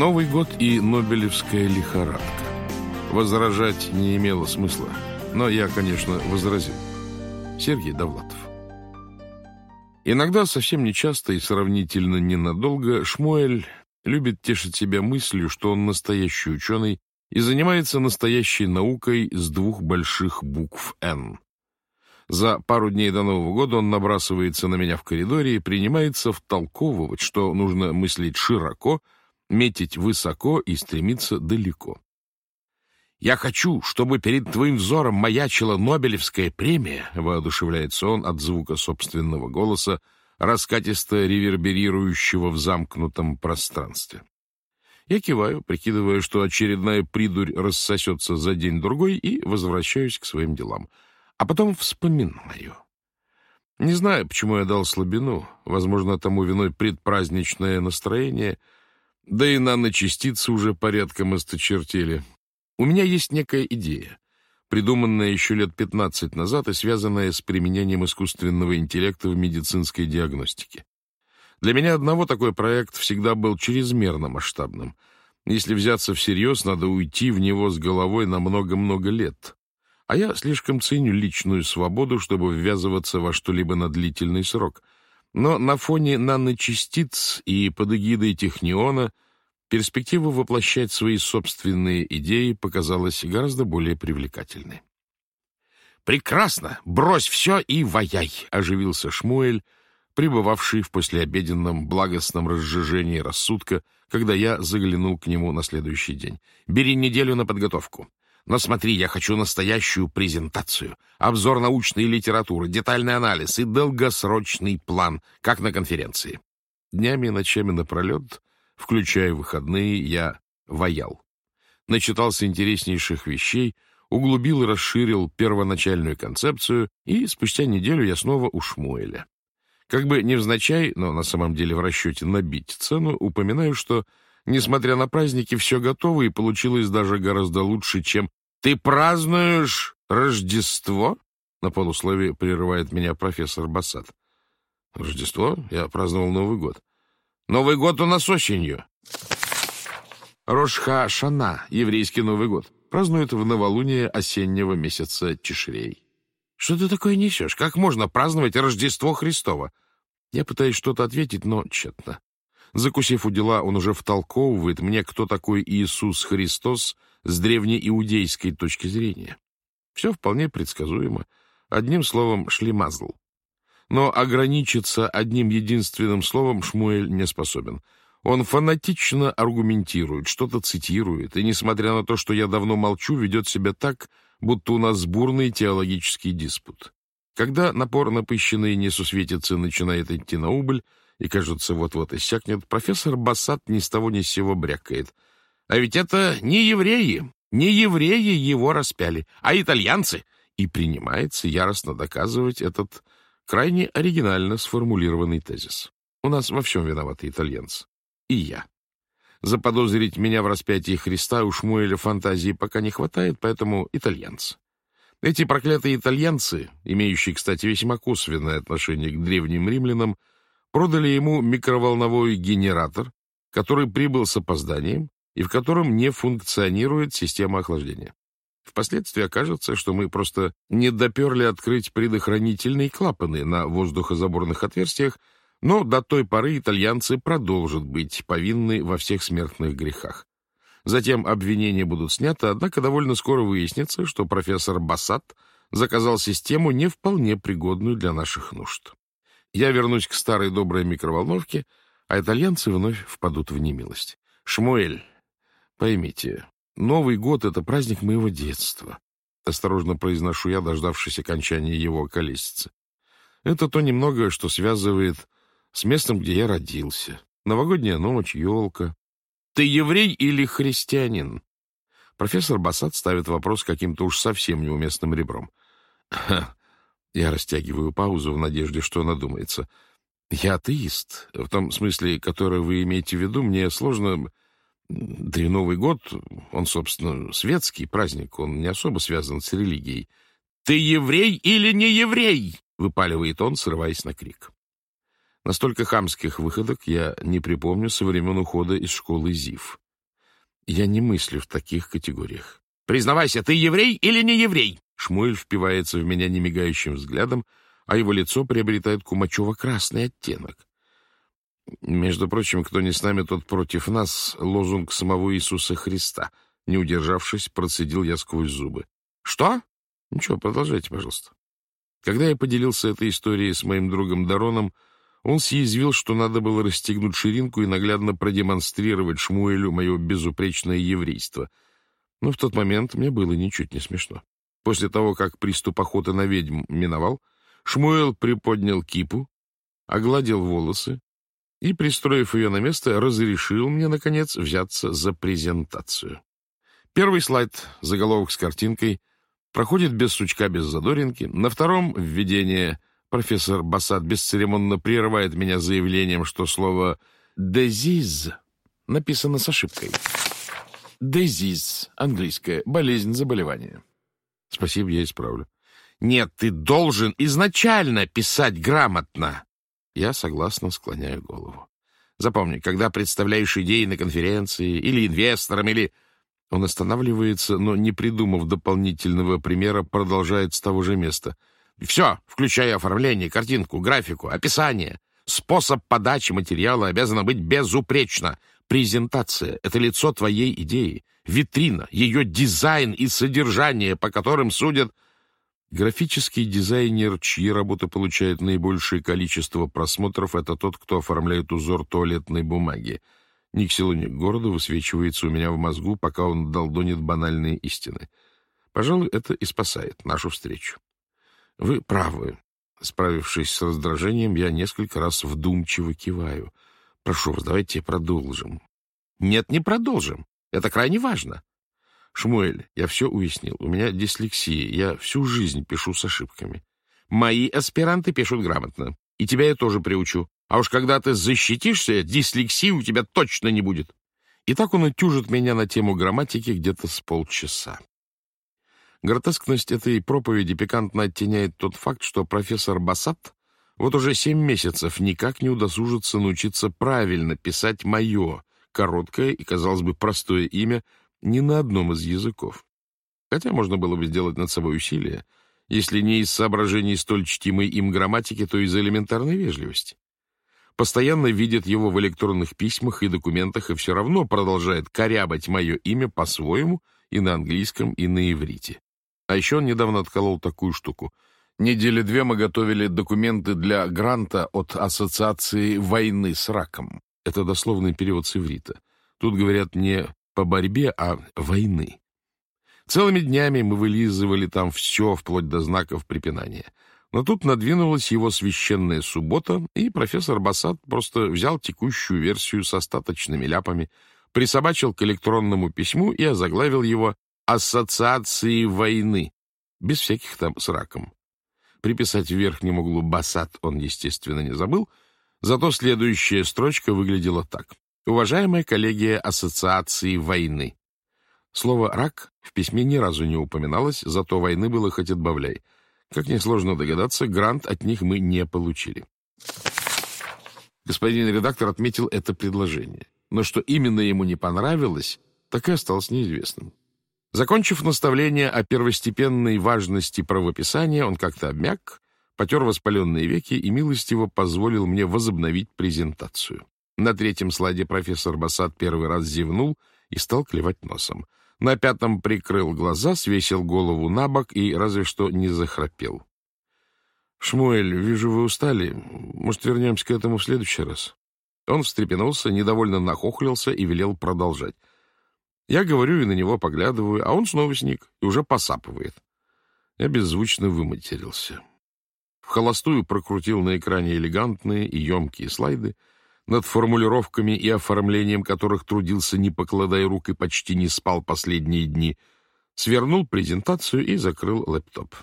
Новый год и Нобелевская лихорадка. Возражать не имело смысла, но я, конечно, возразил. Сергей Довлатов. Иногда, совсем нечасто и сравнительно ненадолго, Шмуэль любит тешить себя мыслью, что он настоящий ученый и занимается настоящей наукой с двух больших букв «Н». За пару дней до Нового года он набрасывается на меня в коридоре и принимается втолковывать, что нужно мыслить широко, метить высоко и стремиться далеко. «Я хочу, чтобы перед твоим взором маячила Нобелевская премия», — воодушевляется он от звука собственного голоса, раскатисто реверберирующего в замкнутом пространстве. Я киваю, прикидывая, что очередная придурь рассосется за день-другой, и возвращаюсь к своим делам — а потом вспоминаю. Не знаю, почему я дал слабину. Возможно, тому виной предпраздничное настроение, да и наночастицы уже порядком осточертели. У меня есть некая идея, придуманная еще лет 15 назад и связанная с применением искусственного интеллекта в медицинской диагностике. Для меня одного такой проект всегда был чрезмерно масштабным. Если взяться всерьез, надо уйти в него с головой на много-много лет. А я слишком ценю личную свободу, чтобы ввязываться во что-либо на длительный срок. Но на фоне наночастиц и под эгидой техниона перспектива воплощать свои собственные идеи показалась гораздо более привлекательной. «Прекрасно! Брось все и ваяй!» — оживился Шмуэль, пребывавший в послеобеденном благостном разжижении рассудка, когда я заглянул к нему на следующий день. «Бери неделю на подготовку. Но смотри, я хочу настоящую презентацию, обзор научной литературы, детальный анализ и долгосрочный план, как на конференции. Днями и ночами напролет, включая выходные, я ваял. Начитался интереснейших вещей, углубил и расширил первоначальную концепцию, и спустя неделю я снова у Шмуэля. Как бы невзначай, но на самом деле в расчете набить цену, упоминаю, что Несмотря на праздники, все готово, и получилось даже гораздо лучше, чем «Ты празднуешь Рождество?» На полусловие прерывает меня профессор Бассад. «Рождество? Я праздновал Новый год». «Новый год у нас осенью». Рошха-Шана, еврейский Новый год, празднуют в новолуние осеннего месяца Тишрей. «Что ты такое несешь? Как можно праздновать Рождество Христово?» Я пытаюсь что-то ответить, но тщетно. Закусив у дела, он уже втолковывает мне, кто такой Иисус Христос с древнеиудейской точки зрения. Все вполне предсказуемо. Одним словом, шлемазл. Но ограничиться одним единственным словом Шмуэль не способен. Он фанатично аргументирует, что-то цитирует, и, несмотря на то, что я давно молчу, ведет себя так, будто у нас бурный теологический диспут. Когда напор напыщенный несусветицы начинает идти на убыль, и, кажется, вот-вот иссякнет, профессор Бассат ни с того ни с сего брякает. А ведь это не евреи, не евреи его распяли, а итальянцы. И принимается яростно доказывать этот крайне оригинально сформулированный тезис. У нас во всем виноваты итальянцы. И я. Заподозрить меня в распятии Христа у Шмуэля фантазии пока не хватает, поэтому итальянцы. Эти проклятые итальянцы, имеющие, кстати, весьма косвенное отношение к древним римлянам, продали ему микроволновой генератор, который прибыл с опозданием и в котором не функционирует система охлаждения. Впоследствии окажется, что мы просто не доперли открыть предохранительные клапаны на воздухозаборных отверстиях, но до той поры итальянцы продолжат быть повинны во всех смертных грехах. Затем обвинения будут сняты, однако довольно скоро выяснится, что профессор Бассат заказал систему, не вполне пригодную для наших нужд. Я вернусь к старой доброй микроволновке, а итальянцы вновь впадут в немилость. Шмуэль, поймите, Новый год — это праздник моего детства. Осторожно произношу я, дождавшись окончания его колесицы. Это то немногое, что связывает с местом, где я родился. Новогодняя ночь, елка. Ты еврей или христианин? Профессор Бассад ставит вопрос каким-то уж совсем неуместным ребром. Я растягиваю паузу в надежде, что надумается. Я атеист. В том смысле, который вы имеете в виду, мне сложно... Да и Новый год, он, собственно, светский праздник, он не особо связан с религией. «Ты еврей или не еврей?» — выпаливает он, срываясь на крик. Настолько хамских выходок я не припомню со времен ухода из школы ЗИФ. Я не мыслю в таких категориях. Признавайся, ты еврей или не еврей? Шмуэль впивается в меня немигающим взглядом, а его лицо приобретает кумачево-красный оттенок. Между прочим, кто не с нами, тот против нас — лозунг самого Иисуса Христа. Не удержавшись, процедил я сквозь зубы. Что? Ничего, продолжайте, пожалуйста. Когда я поделился этой историей с моим другом Дароном, он съязвил, что надо было расстегнуть ширинку и наглядно продемонстрировать Шмуэлю мое безупречное еврейство. Но в тот момент мне было ничуть не смешно. После того, как приступ охоты на ведьм миновал, Шмуэл приподнял кипу, огладил волосы и, пристроив ее на место, разрешил мне, наконец, взяться за презентацию. Первый слайд, заголовок с картинкой, проходит без сучка, без задоринки. На втором — введение — Профессор Бассад бесцеремонно прерывает меня заявлением, что слово «дезиз» написано с ошибкой. «Дезиз» — английское, болезнь, заболевание. Спасибо, я исправлю. Нет, ты должен изначально писать грамотно. Я согласно склоняю голову. Запомни, когда представляешь идеи на конференции или инвесторам, или... Он останавливается, но, не придумав дополнительного примера, продолжает с того же места — все, включая оформление, картинку, графику, описание. Способ подачи материала обязан быть безупречно. Презентация — это лицо твоей идеи, витрина, ее дизайн и содержание, по которым судят... Графический дизайнер, чьи работы получают наибольшее количество просмотров, это тот, кто оформляет узор туалетной бумаги. Ни к селу, ни к городу высвечивается у меня в мозгу, пока он долдонит банальные истины. Пожалуй, это и спасает нашу встречу. Вы правы. Справившись с раздражением, я несколько раз вдумчиво киваю. Прошу вас, давайте продолжим. Нет, не продолжим. Это крайне важно. Шмуэль, я все уяснил. У меня дислексия. Я всю жизнь пишу с ошибками. Мои аспиранты пишут грамотно. И тебя я тоже приучу. А уж когда ты защитишься, дислексии у тебя точно не будет. И так он утюжит меня на тему грамматики где-то с полчаса. Гротескность этой проповеди пикантно оттеняет тот факт, что профессор Бассат вот уже семь месяцев никак не удосужится научиться правильно писать «моё», короткое и, казалось бы, простое имя ни на одном из языков. Хотя можно было бы сделать над собой усилие, если не из соображений столь чтимой им грамматики, то из элементарной вежливости. Постоянно видит его в электронных письмах и документах и все равно продолжает корябать мое имя по-своему и на английском, и на иврите. А еще он недавно отколол такую штуку. Недели две мы готовили документы для гранта от Ассоциации войны с раком. Это дословный перевод с иврита. Тут говорят не по борьбе, а войны. Целыми днями мы вылизывали там все, вплоть до знаков препинания. Но тут надвинулась его священная суббота, и профессор Бассад просто взял текущую версию с остаточными ляпами, присобачил к электронному письму и озаглавил его ассоциации войны, без всяких там с раком. Приписать в верхнем углу «Басад» он, естественно, не забыл, зато следующая строчка выглядела так. «Уважаемая коллегия Ассоциации войны». Слово «рак» в письме ни разу не упоминалось, зато войны было хоть отбавляй. Как несложно догадаться, грант от них мы не получили. Господин редактор отметил это предложение, но что именно ему не понравилось, так и осталось неизвестным. Закончив наставление о первостепенной важности правописания, он как-то обмяк, потер воспаленные веки и милостиво позволил мне возобновить презентацию. На третьем слайде профессор Бассад первый раз зевнул и стал клевать носом. На пятом прикрыл глаза, свесил голову на бок и разве что не захрапел. «Шмуэль, вижу, вы устали. Может, вернемся к этому в следующий раз?» Он встрепенулся, недовольно нахохлился и велел продолжать. Я говорю и на него поглядываю, а он снова сник и уже посапывает. Я беззвучно выматерился. Холостую прокрутил на экране элегантные и емкие слайды, над формулировками и оформлением которых трудился, не покладая рук и почти не спал последние дни, свернул презентацию и закрыл лэптоп.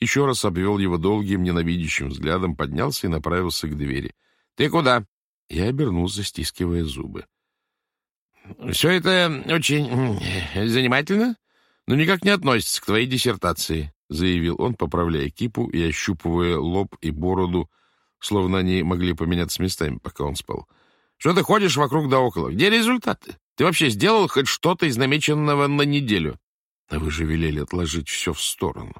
Еще раз обвел его долгим, ненавидящим взглядом, поднялся и направился к двери. — Ты куда? Я обернулся, стискивая зубы. Все это очень занимательно, но никак не относится к твоей диссертации, заявил он, поправляя кипу и ощупывая лоб и бороду, словно они могли поменяться местами, пока он спал. Что ты ходишь вокруг да около? Где результаты? Ты вообще сделал хоть что-то из намеченного на неделю? А вы же велели отложить все в сторону.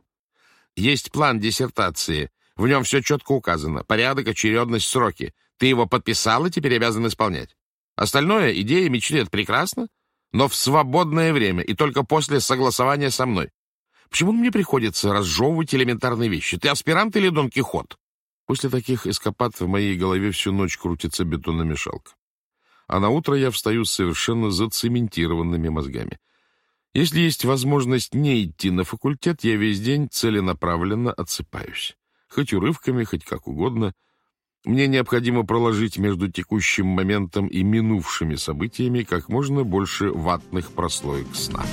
Есть план диссертации. В нем все четко указано. Порядок, очередность, сроки. Ты его подписал и теперь обязан исполнять. Остальное, идея, мечты — это прекрасно, но в свободное время и только после согласования со мной. Почему мне приходится разжевывать элементарные вещи? Ты аспирант или Дон Кихот? После таких эскапад в моей голове всю ночь крутится бетономешалка. А на утро я встаю с совершенно зацементированными мозгами. Если есть возможность не идти на факультет, я весь день целенаправленно отсыпаюсь. Хоть урывками, хоть как угодно. Мне необходимо проложить между текущим моментом и минувшими событиями как можно больше ватных прослоек сна.